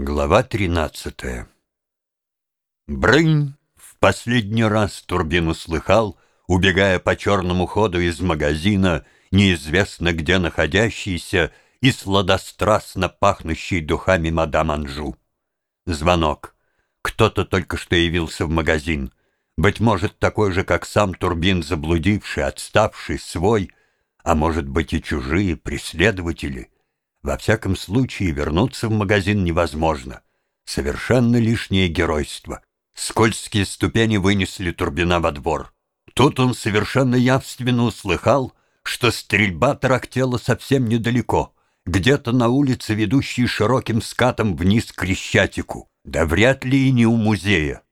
Глава тринадцатая Брынь в последний раз Турбин услыхал, убегая по черному ходу из магазина, неизвестно где находящийся и сладострастно пахнущий духами мадам Анжу. Звонок. Кто-то только что явился в магазин. Быть может, такой же, как сам Турбин, заблудивший, отставший, свой, а может быть и чужие преследователи — во всяком случае, вернуться в магазин невозможно. Совершенно лишнее геройство. Скользкие ступени вынесли Турбина во двор. Тут он совершенно явственно услыхал, что стрельба тарахтела совсем недалеко, где-то на улице, ведущей широким скатом вниз к Крещатику. Да вряд ли и не у музея.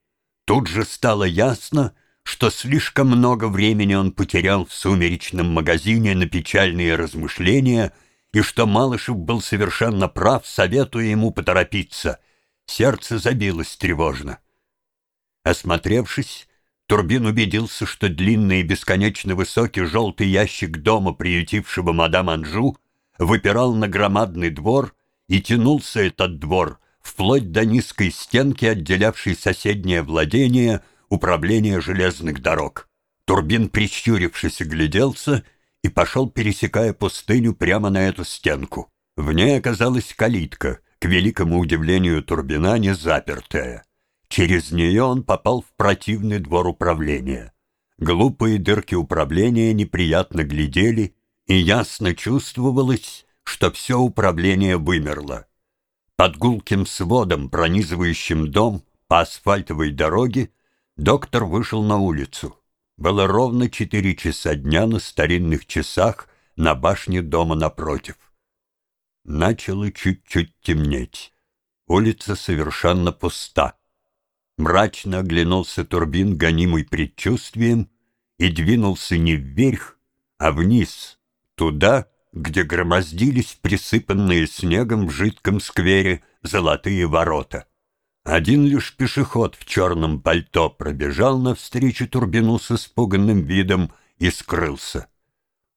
Тут же стало ясно, что слишком много времени он потерял в сумеречном магазине на печальные размышления — и что Малышев был совершенно прав, советуя ему поторопиться. Сердце забилось тревожно. Осмотревшись, Турбин убедился, что длинный и бесконечно высокий желтый ящик дома, приютившего мадам Анжу, выпирал на громадный двор, и тянулся этот двор вплоть до низкой стенки, отделявшей соседнее владение управления железных дорог. Турбин, прищурившись, огляделся — и пошел, пересекая пустыню, прямо на эту стенку. В ней оказалась калитка, к великому удивлению Турбина не запертая. Через нее он попал в противный двор управления. Глупые дырки управления неприятно глядели, и ясно чувствовалось, что все управление вымерло. Под гулким сводом, пронизывающим дом по асфальтовой дороге, доктор вышел на улицу. Было ровно четыре часа дня на старинных часах на башне дома напротив. Начало чуть-чуть темнеть. Улица совершенно пуста. Мрачно оглянулся Турбин, гонимый предчувствием, и двинулся не вверх, а вниз, туда, где громоздились присыпанные снегом в жидком сквере золотые ворота. Один лишь пешеход в черном пальто пробежал навстречу Турбину с испуганным видом и скрылся.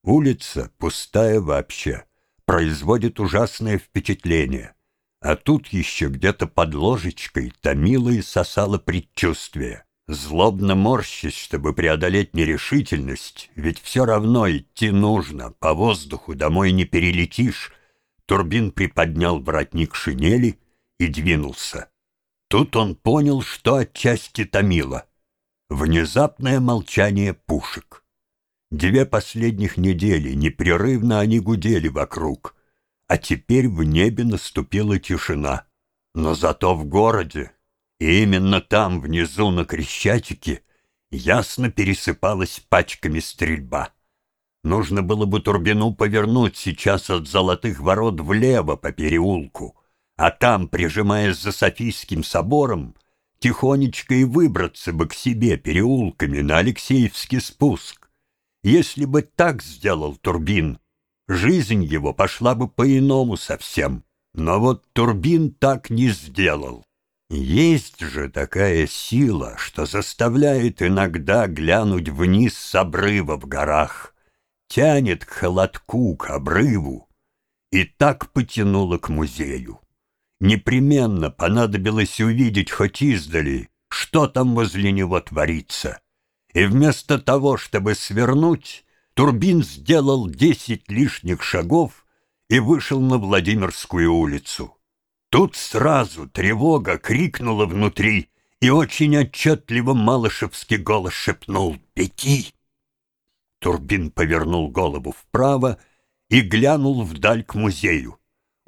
Улица, пустая вообще, производит ужасное впечатление. А тут еще где-то под ложечкой томило и сосало предчувствие. Злобно морщись, чтобы преодолеть нерешительность, ведь все равно идти нужно, по воздуху домой не перелетишь. Турбин приподнял воротник шинели и двинулся. Тут он понял, что отчасти томило. Внезапное молчание пушек. Две последних недели непрерывно они гудели вокруг, а теперь в небе наступила тишина. Но зато в городе, и именно там, внизу на Крещатике, ясно пересыпалась пачками стрельба. Нужно было бы Турбину повернуть сейчас от золотых ворот влево по переулку, а там, прижимаясь за Софийским собором, тихонечко и выбраться бы к себе переулками на Алексеевский спуск. Если бы так сделал Турбин, жизнь его пошла бы по-иному совсем. Но вот Турбин так не сделал. Есть же такая сила, что заставляет иногда глянуть вниз с обрыва в горах, тянет к холодку, к обрыву, и так потянуло к музею. Непременно понадобилось увидеть хоть издали, что там возле него творится. И вместо того, чтобы свернуть, Турбин сделал десять лишних шагов и вышел на Владимирскую улицу. Тут сразу тревога крикнула внутри, и очень отчетливо малышевский голос шепнул «Беги!». Турбин повернул голову вправо и глянул вдаль к музею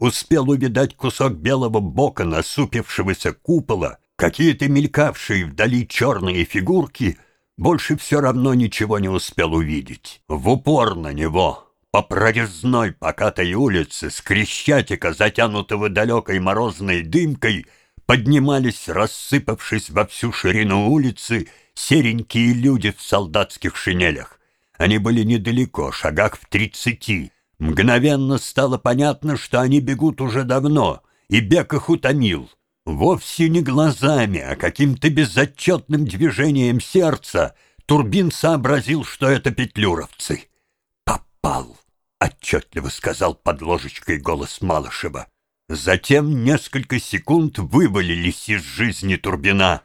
успел увидать кусок белого бока насупившегося купола, какие-то мелькавшие вдали черные фигурки, больше все равно ничего не успел увидеть. В упор на него, по прорезной покатой улице, с крещатика, затянутого далекой морозной дымкой, поднимались, рассыпавшись во всю ширину улицы, серенькие люди в солдатских шинелях. Они были недалеко, шагах в тридцати, Мгновенно стало понятно, что они бегут уже давно, и бег их утомил. Вовсе не глазами, а каким-то безотчетным движением сердца Турбин сообразил, что это петлюровцы. «Попал!» — отчетливо сказал под ложечкой голос Малышева. Затем несколько секунд вывалились из жизни Турбина,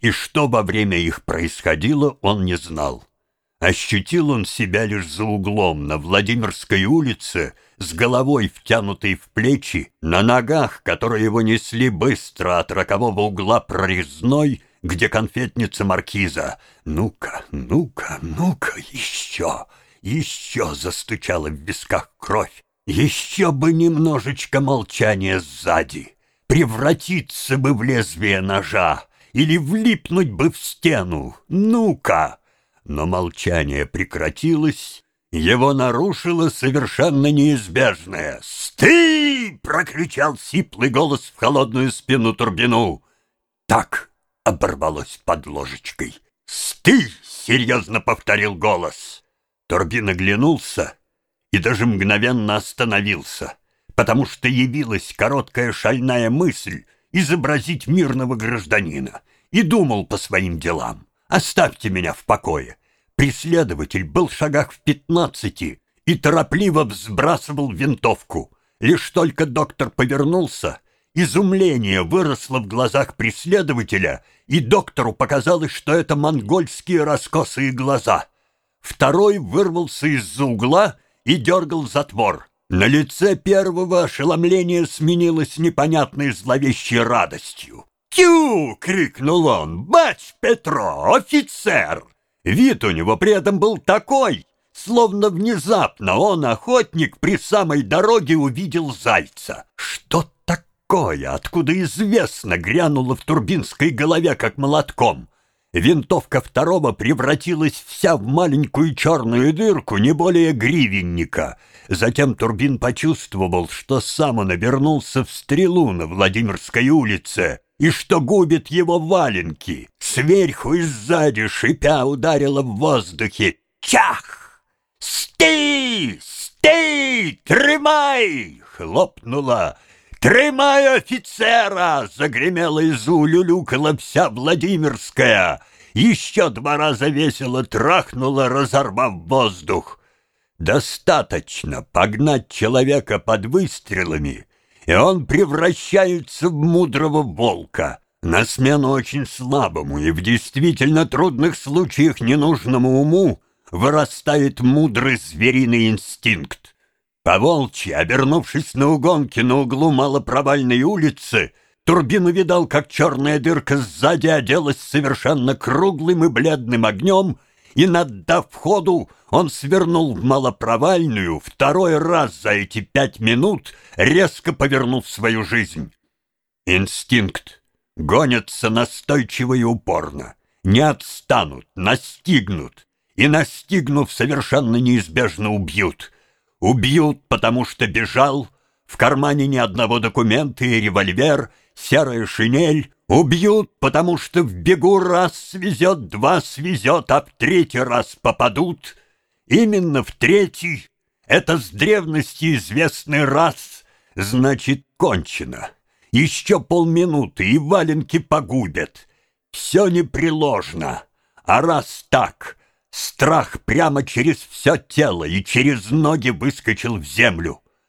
и что во время их происходило, он не знал. Ощутил он себя лишь за углом на Владимирской улице, с головой втянутой в плечи, на ногах, которые его несли быстро от рокового угла прорезной, где конфетница маркиза. «Ну-ка, ну-ка, ну-ка, еще, еще!» застучала в висках кровь. Еще бы немножечко молчания сзади, превратиться бы в лезвие ножа или влипнуть бы в стену. Ну-ка! Но молчание прекратилось, его нарушило совершенно неизбежное. «Стый!» — прокричал сиплый голос в холодную спину Турбину. «Так!» — оборвалось под ложечкой. «Стый!» — серьезно повторил голос. Турбин оглянулся и даже мгновенно остановился, потому что явилась короткая шальная мысль изобразить мирного гражданина и думал по своим делам. «Оставьте меня в покое». Преследователь был в шагах в пятнадцати и торопливо взбрасывал винтовку. Лишь только доктор повернулся, изумление выросло в глазах преследователя, и доктору показалось, что это монгольские раскосые глаза. Второй вырвался из-за угла и дергал затвор. На лице первого ошеломление сменилось непонятной зловещей радостью. «Тю!» — крикнул он. «Бач, Петро, офицер!» Вид у него при этом был такой, словно внезапно он, охотник, при самой дороге увидел зайца. Что такое, откуда известно, грянуло в турбинской голове, как молотком. Винтовка второго превратилась вся в маленькую черную дырку, не более гривенника. Затем Турбин почувствовал, что сам он обернулся в стрелу на Владимирской улице и что губит его валенки. Сверху и сзади шипя ударила в воздухе. Чах! Стей! Стей! Тримай! Хлопнула. «Тримай офицера!» — загремела и заулюлюкала вся Владимирская. Еще два раза весело трахнула, разорвав воздух. Достаточно погнать человека под выстрелами, и он превращается в мудрого волка. На смену очень слабому и в действительно трудных случаях ненужному уму вырастает мудрый звериный инстинкт. Поволчьи, обернувшись на угонке на углу малопровальной улицы, Турбин увидал, как черная дырка сзади оделась совершенно круглым и бледным огнем, и, наддав ходу, он свернул в малопровальную второй раз за эти пять минут, резко повернув свою жизнь. Инстинкт. Гонятся настойчиво и упорно. Не отстанут, настигнут. И, настигнув, совершенно неизбежно убьют — Убьют, потому что бежал, в кармане ни одного документа и револьвер, серая шинель. Убьют, потому что в бегу раз свезет, два свезет, а в третий раз попадут. Именно в третий, это с древности известный раз, значит, кончено. Еще полминуты, и валенки погубят. Все непреложно. А раз так, Страх прямо через все тело и через ноги выскочил в землю.